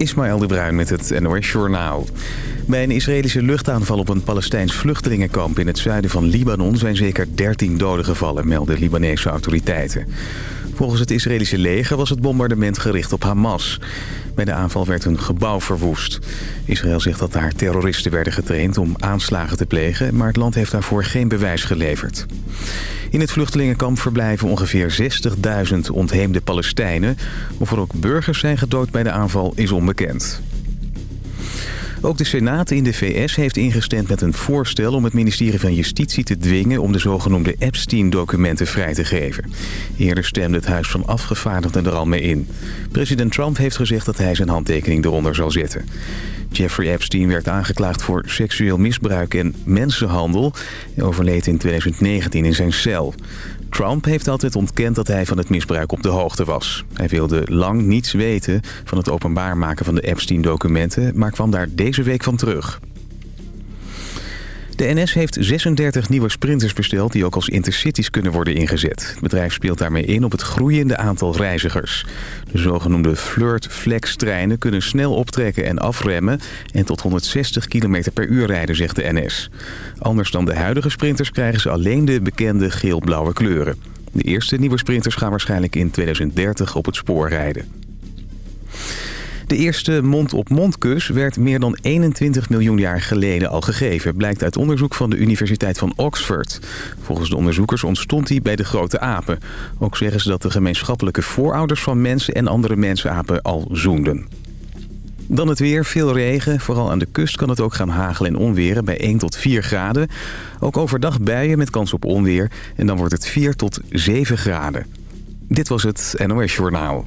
Ismaël de Bruin met het NOS Journaal. Bij een Israëlische luchtaanval op een Palestijns vluchtelingenkamp in het zuiden van Libanon zijn zeker 13 doden gevallen, melden Libanese autoriteiten. Volgens het Israëlische leger was het bombardement gericht op Hamas. Bij de aanval werd een gebouw verwoest. Israël zegt dat daar terroristen werden getraind om aanslagen te plegen... maar het land heeft daarvoor geen bewijs geleverd. In het vluchtelingenkamp verblijven ongeveer 60.000 ontheemde Palestijnen. Of er ook burgers zijn gedood bij de aanval is onbekend. Ook de Senaat in de VS heeft ingestemd met een voorstel om het ministerie van Justitie te dwingen om de zogenoemde Epstein-documenten vrij te geven. Eerder stemde het Huis van Afgevaardigden er al mee in. President Trump heeft gezegd dat hij zijn handtekening eronder zal zetten. Jeffrey Epstein werd aangeklaagd voor seksueel misbruik en mensenhandel. Hij overleed in 2019 in zijn cel. Trump heeft altijd ontkend dat hij van het misbruik op de hoogte was. Hij wilde lang niets weten van het openbaar maken van de Epstein-documenten... maar kwam daar deze week van terug. De NS heeft 36 nieuwe sprinters besteld die ook als intercities kunnen worden ingezet. Het bedrijf speelt daarmee in op het groeiende aantal reizigers. De zogenoemde Flirt-Flex-treinen kunnen snel optrekken en afremmen... en tot 160 km per uur rijden, zegt de NS. Anders dan de huidige sprinters krijgen ze alleen de bekende geel-blauwe kleuren. De eerste nieuwe sprinters gaan waarschijnlijk in 2030 op het spoor rijden. De eerste mond-op-mond kus werd meer dan 21 miljoen jaar geleden al gegeven... blijkt uit onderzoek van de Universiteit van Oxford. Volgens de onderzoekers ontstond die bij de grote apen. Ook zeggen ze dat de gemeenschappelijke voorouders van mensen en andere mensapen al zoenden. Dan het weer, veel regen. Vooral aan de kust kan het ook gaan hagelen en onweren bij 1 tot 4 graden. Ook overdag buien met kans op onweer. En dan wordt het 4 tot 7 graden. Dit was het NOS Journaal.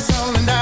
I over and over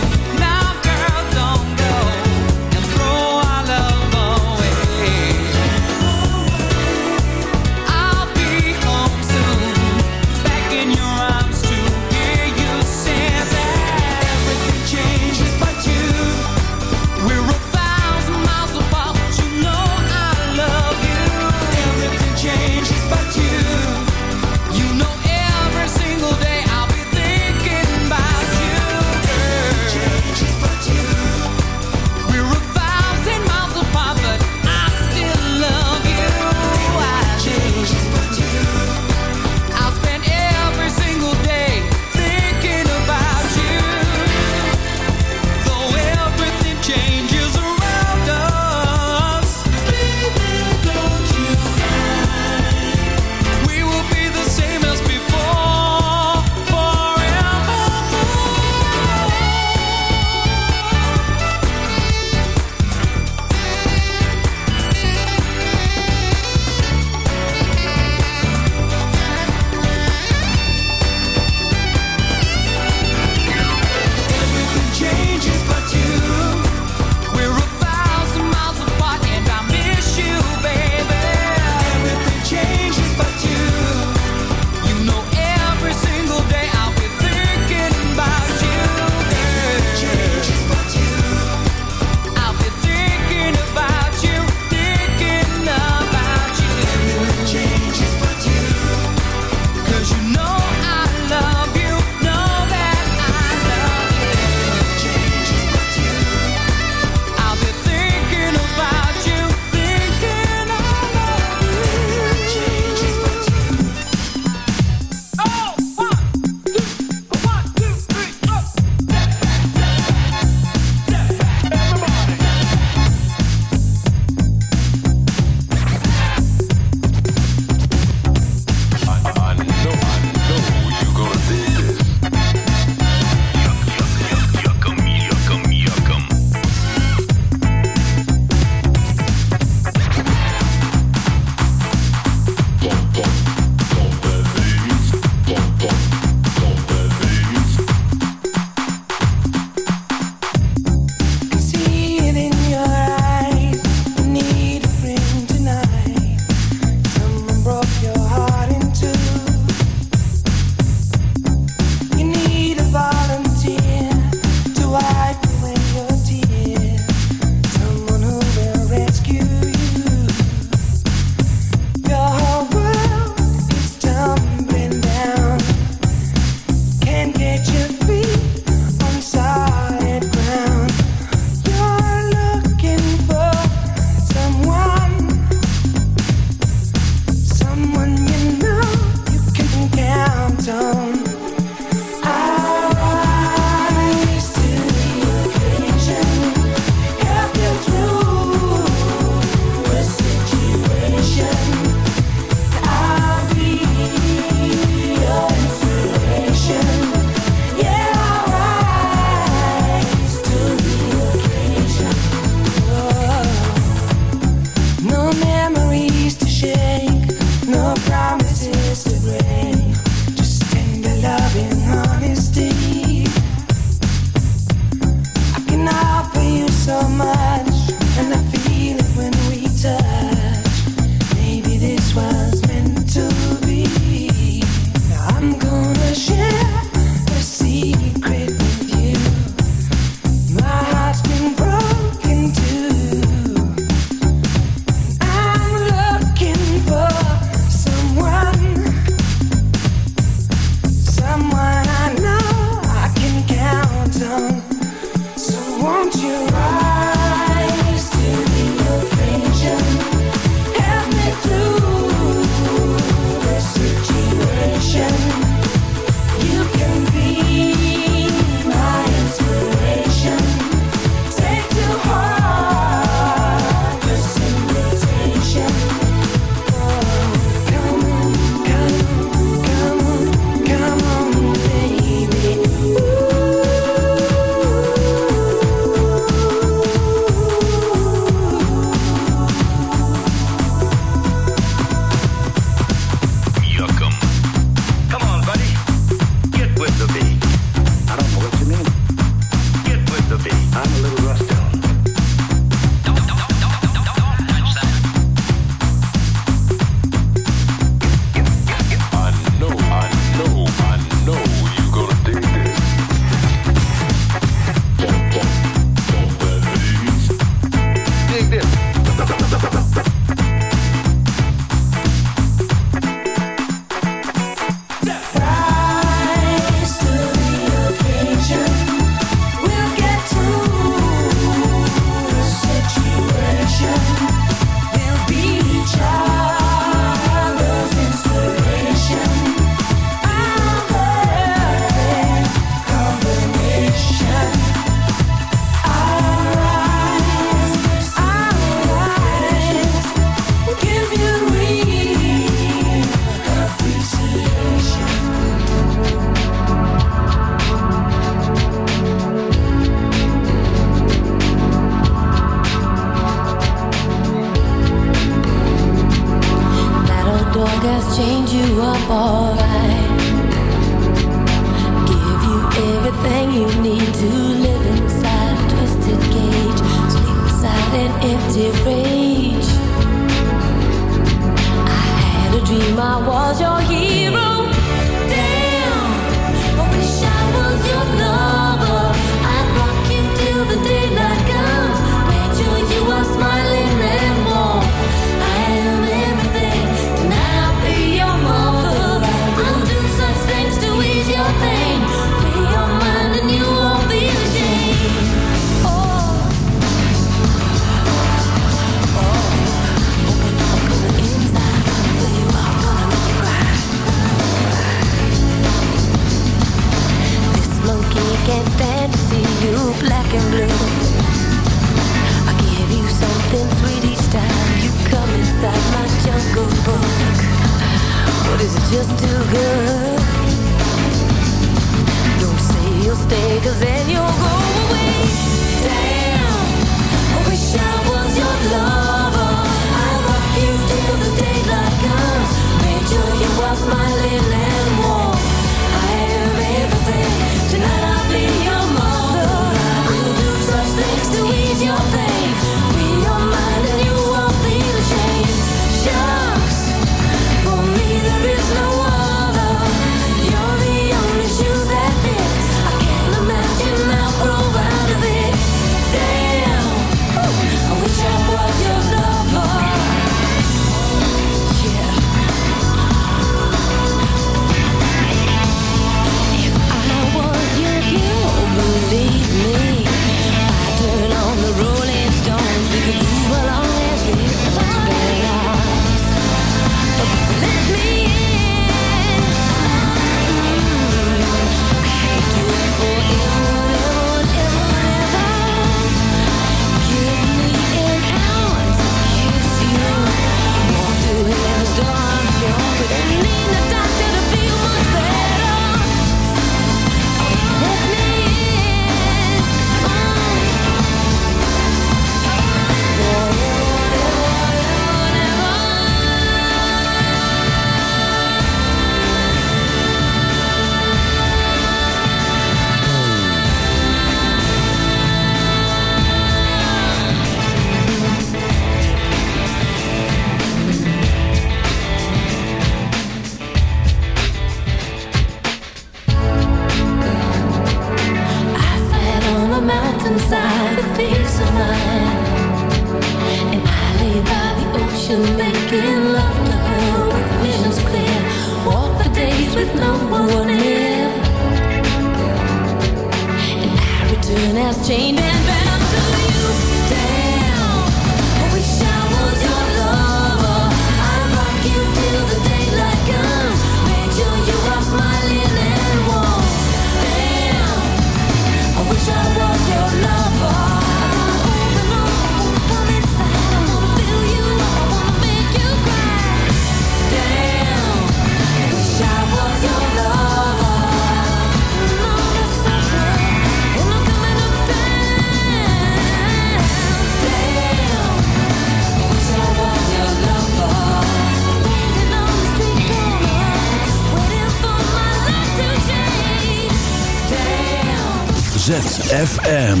ZFM.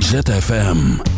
ZFM.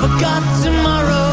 Forgot tomorrow.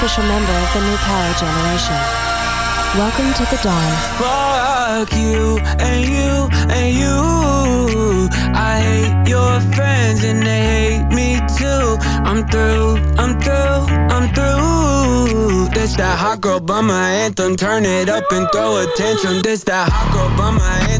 Official member of the new power generation. Welcome to the dawn. Fuck you and you and you. I hate your friends and they hate me too. I'm through, I'm through, I'm through. This that hot girl bummer anthem. Turn it up and throw a tantrum. This that hot girl bummer anthem.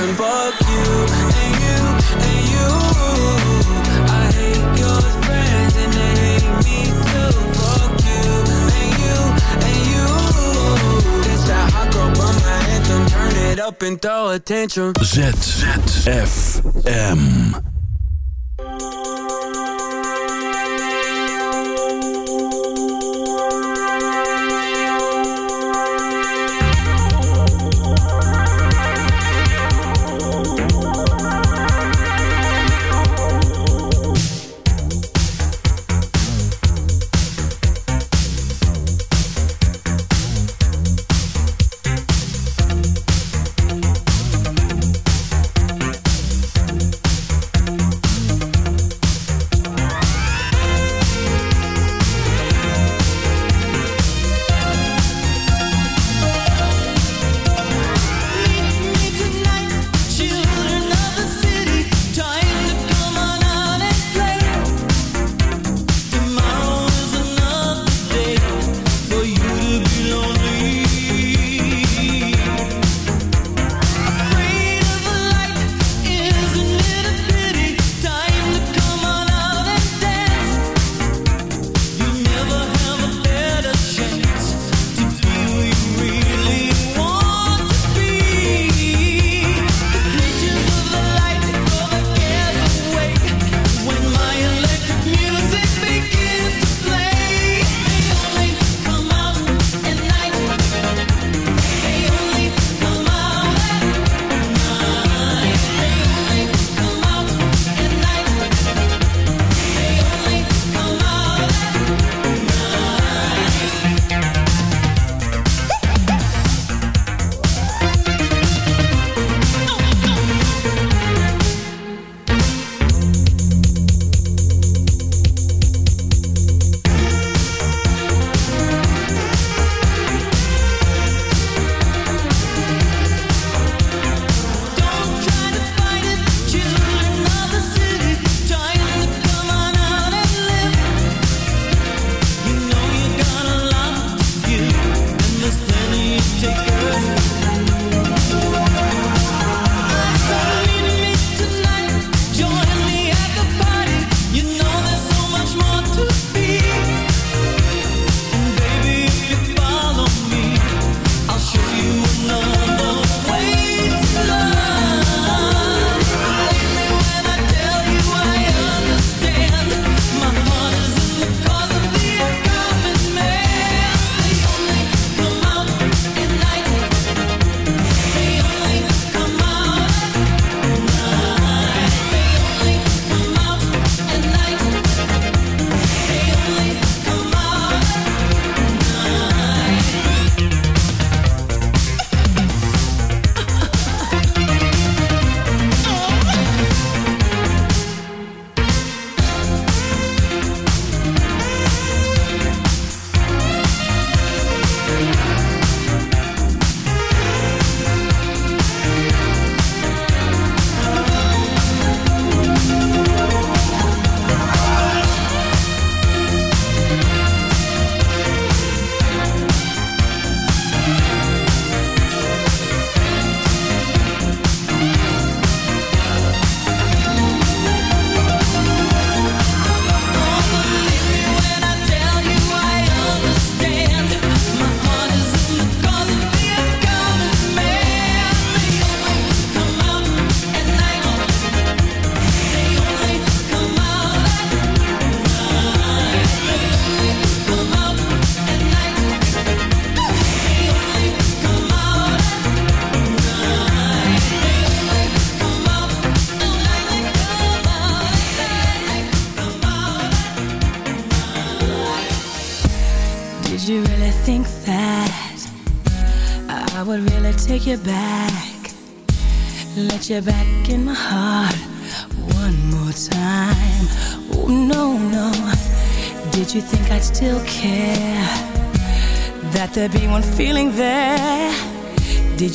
a tantrum. Fuck you and you and you. I hate your friends and they hate me too. Fuck you and you and you. This that hot girl bummer anthem. Turn it up and throw a tantrum. ZFM.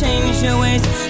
Changed your ways